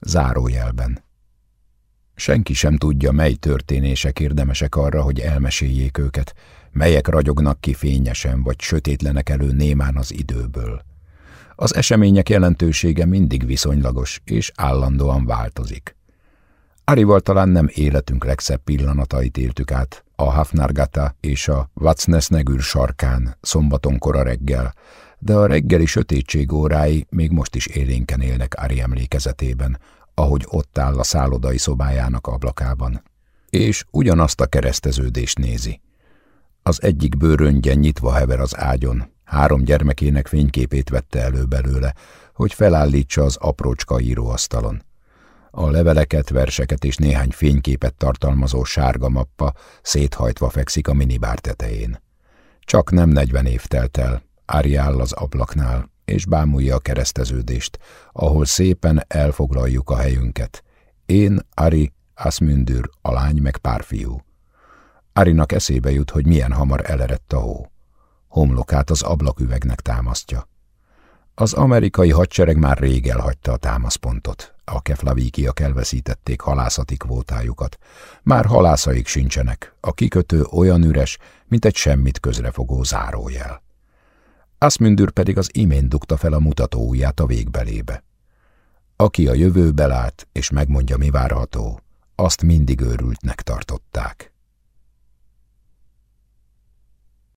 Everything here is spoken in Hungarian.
Zárójelben. Senki sem tudja, mely történések érdemesek arra, hogy elmeséljék őket, melyek ragyognak ki fényesen vagy sötétlenek elő némán az időből. Az események jelentősége mindig viszonylagos és állandóan változik. Arival talán nem életünk legszebb pillanatait éltük át, a Hafnargata és a Vacnesnegür sarkán, szombaton kora reggel, de a reggeli sötétség órái még most is élénken élnek Ari emlékezetében, ahogy ott áll a szállodai szobájának ablakában. És ugyanazt a kereszteződést nézi. Az egyik bőröngyen nyitva hever az ágyon, három gyermekének fényképét vette elő belőle, hogy felállítsa az aprócska íróasztalon. A leveleket, verseket és néhány fényképet tartalmazó sárga mappa széthajtva fekszik a minibár tetején. Csak nem negyven év telt el, Ári áll az ablaknál, és bámulja a kereszteződést, ahol szépen elfoglaljuk a helyünket. Én, Ari, Asmündür, a lány meg pár fiú. Arinak eszébe jut, hogy milyen hamar elerett a hó. Homlokát az ablaküvegnek támasztja. Az amerikai hadsereg már rég elhagyta a támaszpontot. A keflavíkiak elveszítették halászati kvótájukat. Már halászaik sincsenek, a kikötő olyan üres, mint egy semmit közrefogó zárójel. Asmündür pedig az imént dugta fel a mutatóujját a végbelébe. Aki a jövőbe lát, és megmondja, mi várható, azt mindig őrültnek tartották.